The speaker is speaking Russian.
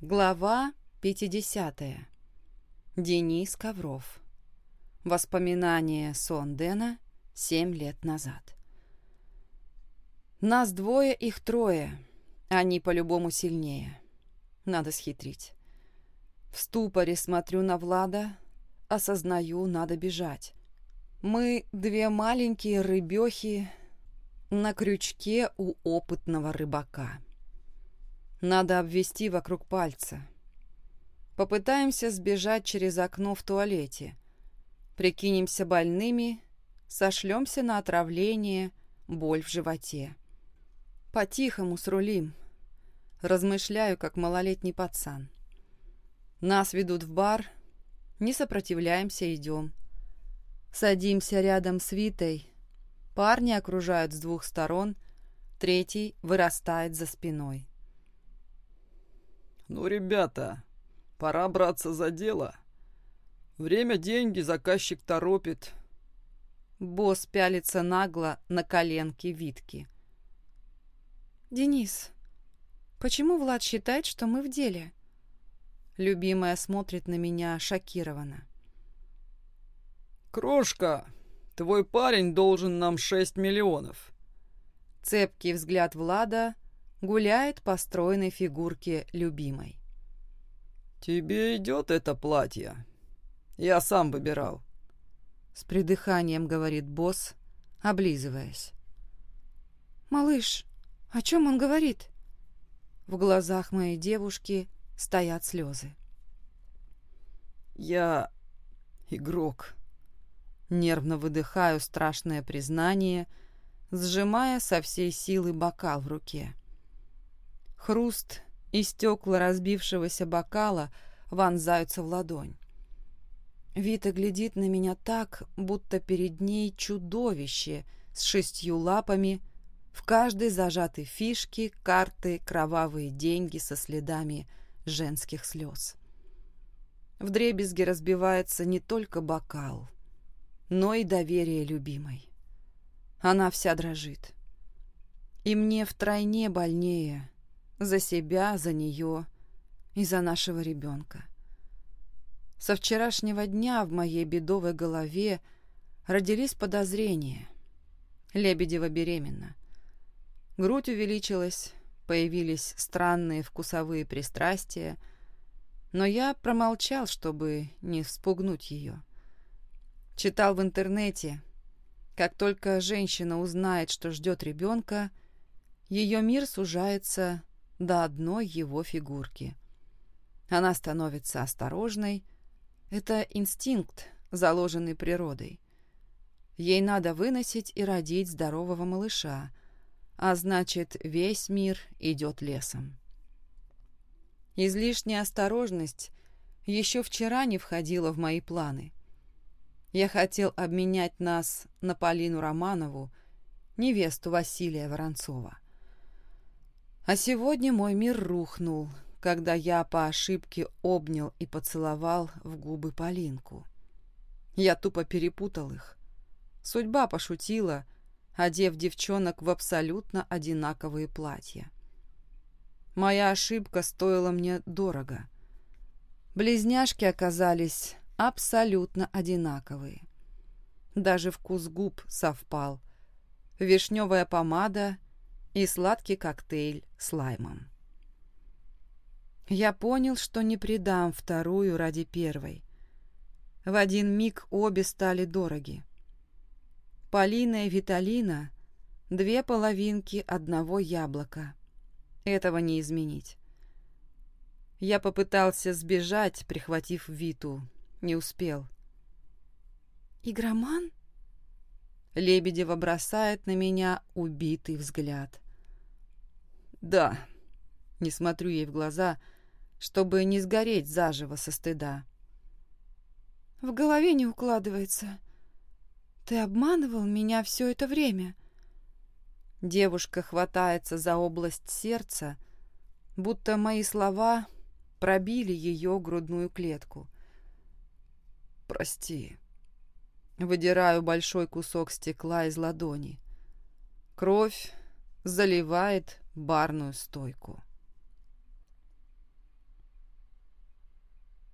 Глава 50. Денис Ковров. Воспоминания сон Дэна семь лет назад. Нас двое, их трое. Они по-любому сильнее. Надо схитрить. В ступоре смотрю на Влада, осознаю, надо бежать. Мы две маленькие рыбехи на крючке у опытного рыбака. Надо обвести вокруг пальца. Попытаемся сбежать через окно в туалете. Прикинемся больными, сошлемся на отравление, боль в животе. По-тихому срулим. Размышляю, как малолетний пацан. Нас ведут в бар, не сопротивляемся, идем. Садимся рядом с Витой. Парни окружают с двух сторон, третий вырастает за спиной. «Ну, ребята, пора браться за дело. Время – деньги, заказчик торопит». Босс пялится нагло на коленки Витки. «Денис, почему Влад считает, что мы в деле?» Любимая смотрит на меня шокированно. «Крошка, твой парень должен нам шесть миллионов». Цепкий взгляд Влада – гуляет по стройной фигурке любимой. «Тебе идет это платье? Я сам выбирал». С придыханием говорит босс, облизываясь. «Малыш, о чем он говорит?» В глазах моей девушки стоят слезы. «Я игрок». Нервно выдыхаю страшное признание, сжимая со всей силы бокал в руке. Хруст и стекла разбившегося бокала вонзаются в ладонь. Вита глядит на меня так, будто перед ней чудовище с шестью лапами, в каждой зажаты фишки, карты, кровавые деньги со следами женских слез. В дребезге разбивается не только бокал, но и доверие любимой. Она вся дрожит. И мне втройне больнее, за себя, за нее и за нашего ребенка. Со вчерашнего дня в моей бедовой голове родились подозрения. Лебедева беременна. Грудь увеличилась, появились странные вкусовые пристрастия, но я промолчал, чтобы не вспугнуть ее. Читал в интернете, как только женщина узнает, что ждет ребенка, ее мир сужается до одной его фигурки. Она становится осторожной. Это инстинкт, заложенный природой. Ей надо выносить и родить здорового малыша, а значит, весь мир идет лесом. Излишняя осторожность еще вчера не входила в мои планы. Я хотел обменять нас на Полину Романову, невесту Василия Воронцова. А сегодня мой мир рухнул, когда я по ошибке обнял и поцеловал в губы Полинку. Я тупо перепутал их. Судьба пошутила, одев девчонок в абсолютно одинаковые платья. Моя ошибка стоила мне дорого. Близняшки оказались абсолютно одинаковые. Даже вкус губ совпал. Вишневая помада и сладкий коктейль с лаймом. Я понял, что не предам вторую ради первой. В один миг обе стали дороги. Полина и Виталина — две половинки одного яблока. Этого не изменить. Я попытался сбежать, прихватив Виту. Не успел. «Игроман?» Лебедева бросает на меня убитый взгляд. «Да». Не смотрю ей в глаза, чтобы не сгореть заживо со стыда. «В голове не укладывается. Ты обманывал меня все это время». Девушка хватается за область сердца, будто мои слова пробили ее грудную клетку. «Прости», Выдираю большой кусок стекла из ладони. Кровь заливает барную стойку.